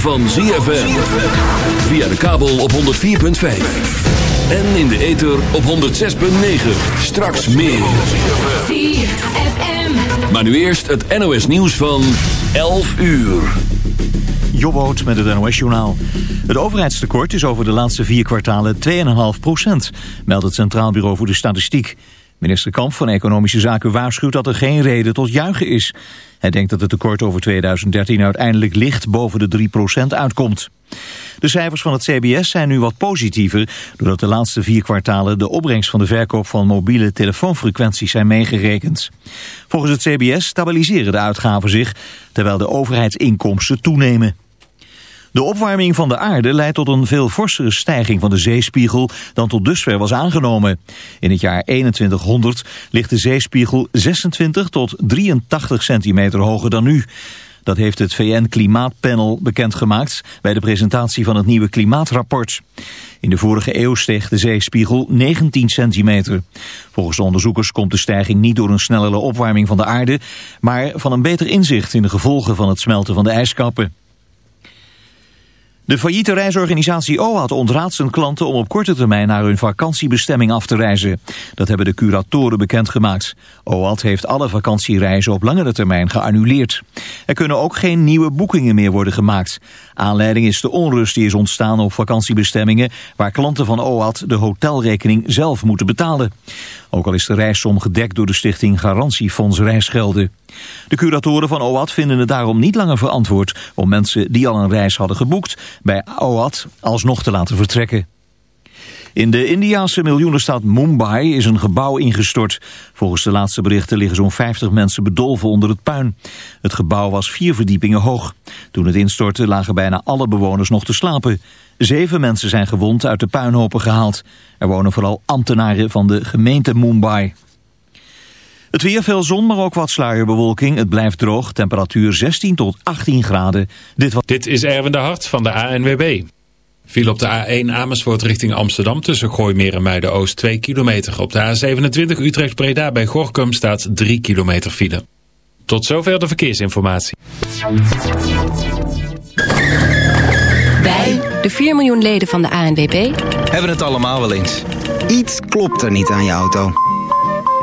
van ZFM. Via de kabel op 104.5. En in de ether op 106.9. Straks meer. Maar nu eerst het NOS nieuws van 11 uur. Jobboot met het NOS-journaal. Het overheidstekort is over de laatste vier kwartalen 2,5 procent, meldt het Centraal Bureau voor de Statistiek. Minister Kamp van Economische Zaken waarschuwt dat er geen reden tot juichen is. Hij denkt dat het tekort over 2013 uiteindelijk licht boven de 3 procent uitkomt. De cijfers van het CBS zijn nu wat positiever... doordat de laatste vier kwartalen de opbrengst van de verkoop van mobiele telefoonfrequenties zijn meegerekend. Volgens het CBS stabiliseren de uitgaven zich... terwijl de overheidsinkomsten toenemen. De opwarming van de aarde leidt tot een veel forsere stijging van de zeespiegel dan tot dusver was aangenomen. In het jaar 2100 ligt de zeespiegel 26 tot 83 centimeter hoger dan nu. Dat heeft het VN-klimaatpanel bekendgemaakt bij de presentatie van het nieuwe klimaatrapport. In de vorige eeuw steeg de zeespiegel 19 centimeter. Volgens de onderzoekers komt de stijging niet door een snellere opwarming van de aarde, maar van een beter inzicht in de gevolgen van het smelten van de ijskappen. De failliete reisorganisatie OAT ontraadt zijn klanten om op korte termijn naar hun vakantiebestemming af te reizen. Dat hebben de curatoren bekendgemaakt. OAT heeft alle vakantiereizen op langere termijn geannuleerd. Er kunnen ook geen nieuwe boekingen meer worden gemaakt. Aanleiding is de onrust die is ontstaan op vakantiebestemmingen waar klanten van OAT de hotelrekening zelf moeten betalen. Ook al is de reissom gedekt door de stichting Garantiefonds Reisgelden. De curatoren van OAT vinden het daarom niet langer verantwoord om mensen die al een reis hadden geboekt bij OAT alsnog te laten vertrekken. In de Indiase miljoenenstad Mumbai is een gebouw ingestort. Volgens de laatste berichten liggen zo'n 50 mensen bedolven onder het puin. Het gebouw was vier verdiepingen hoog. Toen het instortte lagen bijna alle bewoners nog te slapen. Zeven mensen zijn gewond uit de puinhopen gehaald. Er wonen vooral ambtenaren van de gemeente Mumbai. Het weer veel zon, maar ook wat sluierbewolking. Het blijft droog, temperatuur 16 tot 18 graden. Dit, was... Dit is Erwin de Hart van de ANWB. Viel op de A1 Amersfoort richting Amsterdam tussen Gooimeer en Muiden-Oost 2 kilometer. Op de A27 Utrecht-Breda bij Gorkum staat 3 kilometer file. Tot zover de verkeersinformatie. Wij, de 4 miljoen leden van de ANWB, hebben het allemaal wel eens. Iets klopt er niet aan je auto.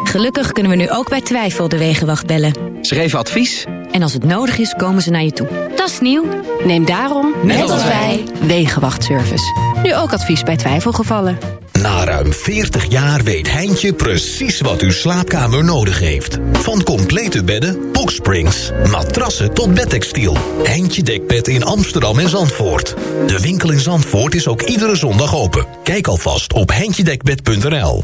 Gelukkig kunnen we nu ook bij twijfel de Wegenwacht bellen. Ze geven advies. En als het nodig is, komen ze naar je toe. Dat is nieuw. Neem daarom, net, net als wij, Wegenwachtservice. Nu ook advies bij twijfelgevallen. Na ruim 40 jaar weet Heintje precies wat uw slaapkamer nodig heeft. Van complete bedden, boxsprings, matrassen tot bedtextiel. Heintje Dekbed in Amsterdam en Zandvoort. De winkel in Zandvoort is ook iedere zondag open. Kijk alvast op heintjedekbed.nl.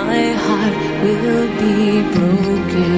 My heart will be broken.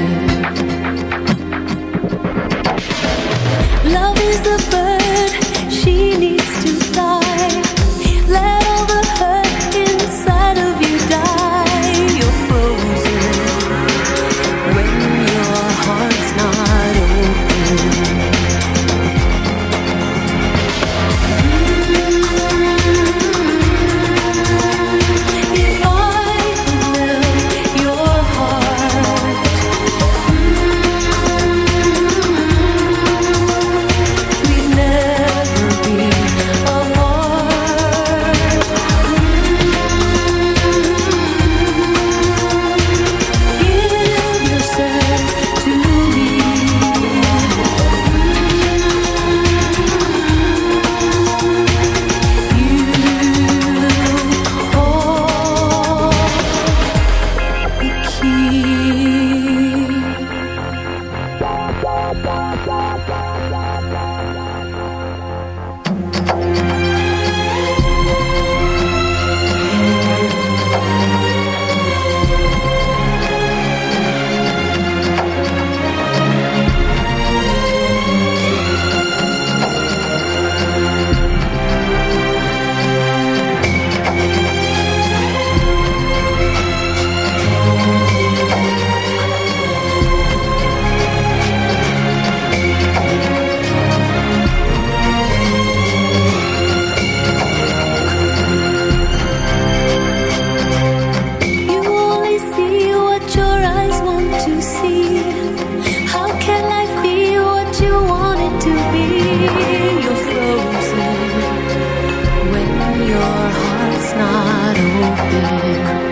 when your heart's not open.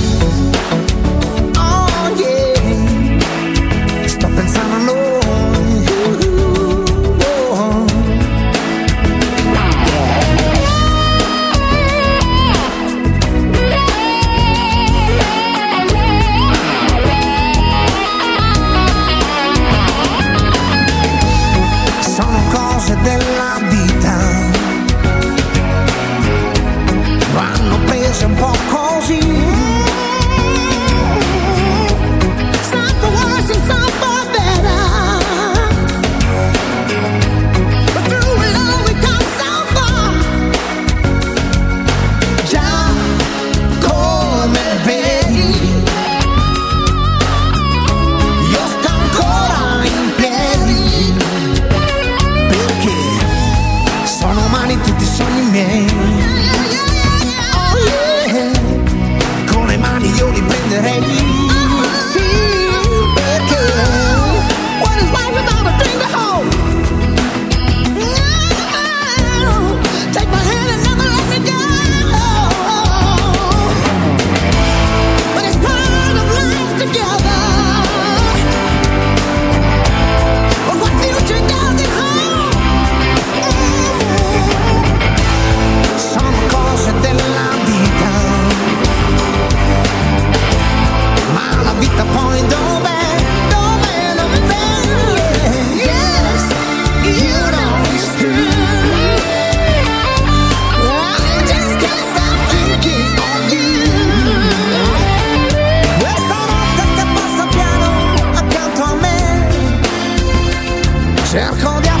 de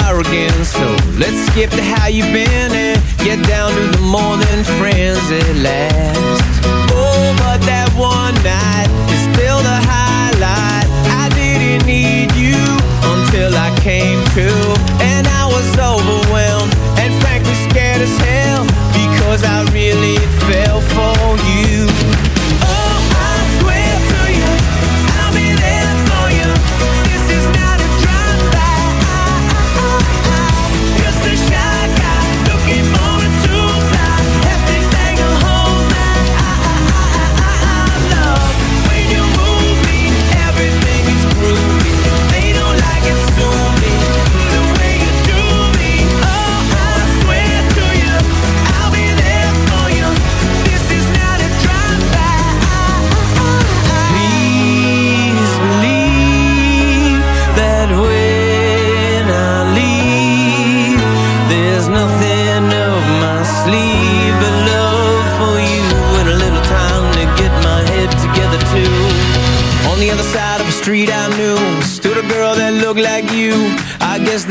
are again So let's skip to how you've been And get down to the more than friends at last. Oh, but that one night Is still the highlight.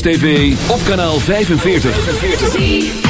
TV op kanaal 45.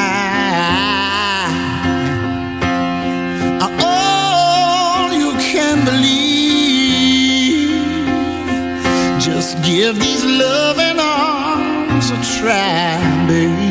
Give these loving arms a try, baby.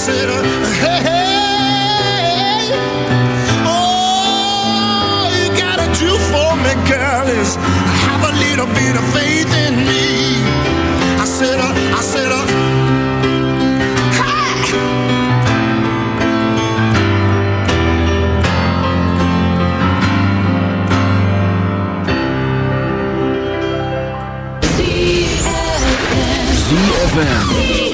consider. Uh, hey, hey, oh, you gotta do for me, girl, is have a little bit of faith in me. I said, uh, I said, uh, ZFM.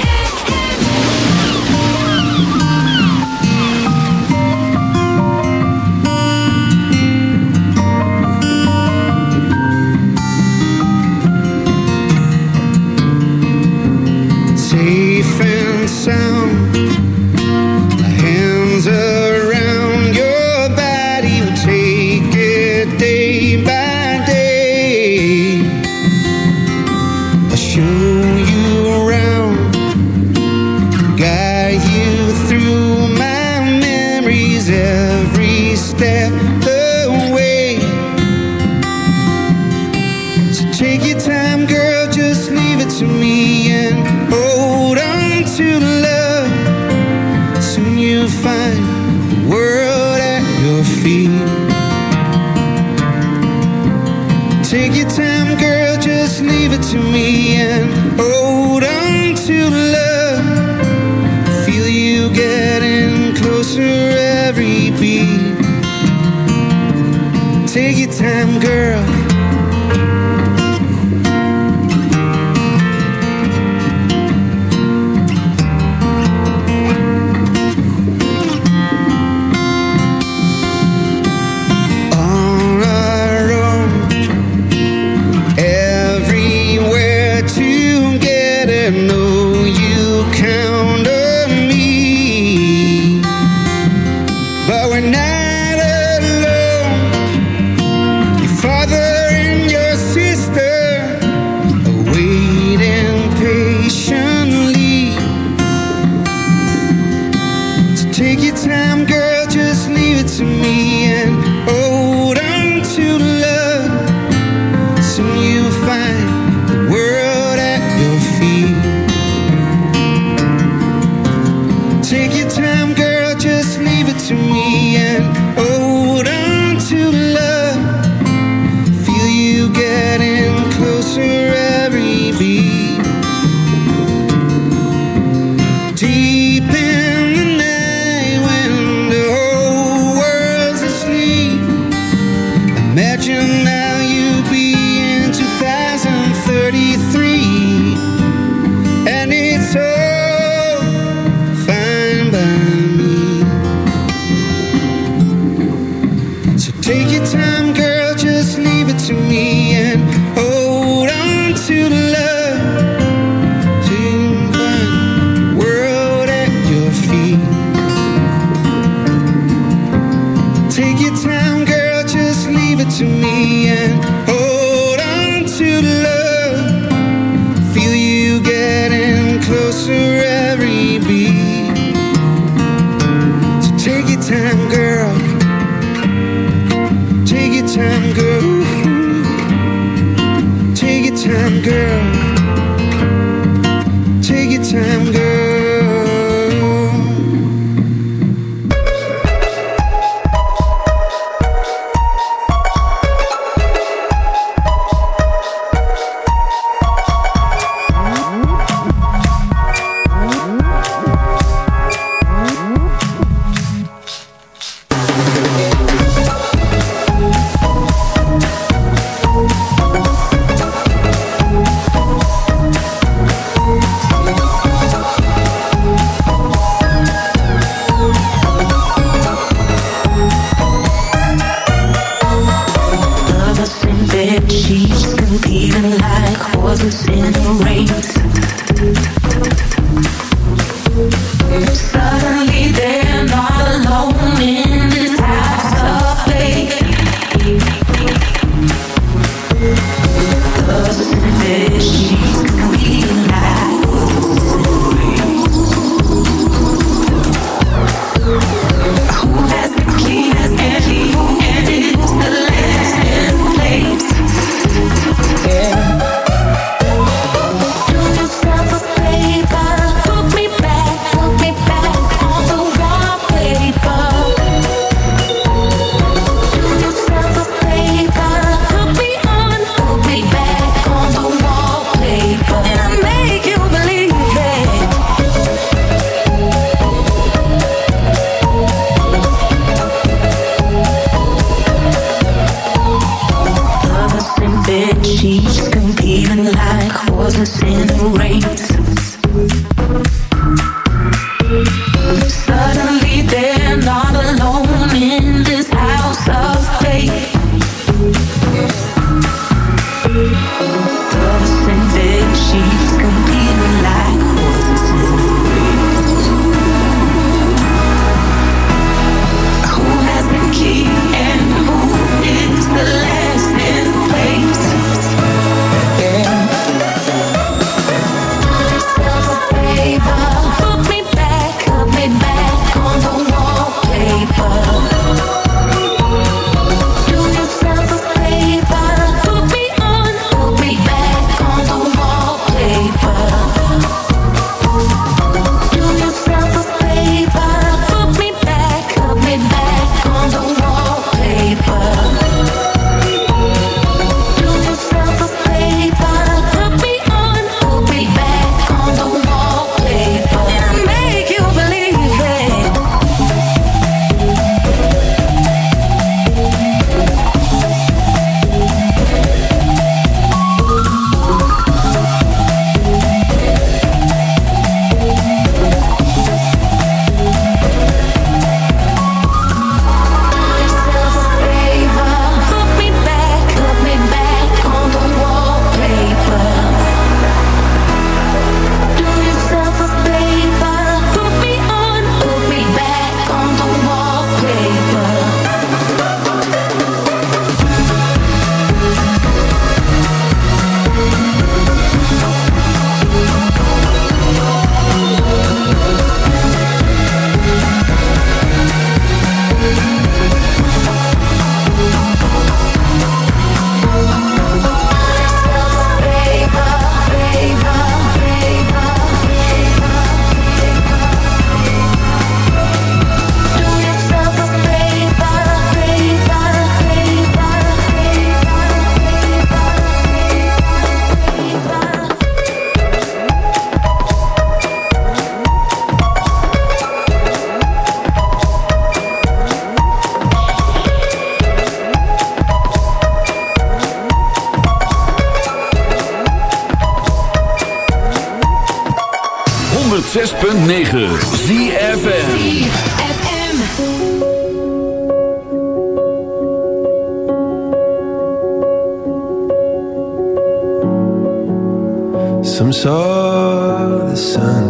Saw the sun.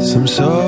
Some saw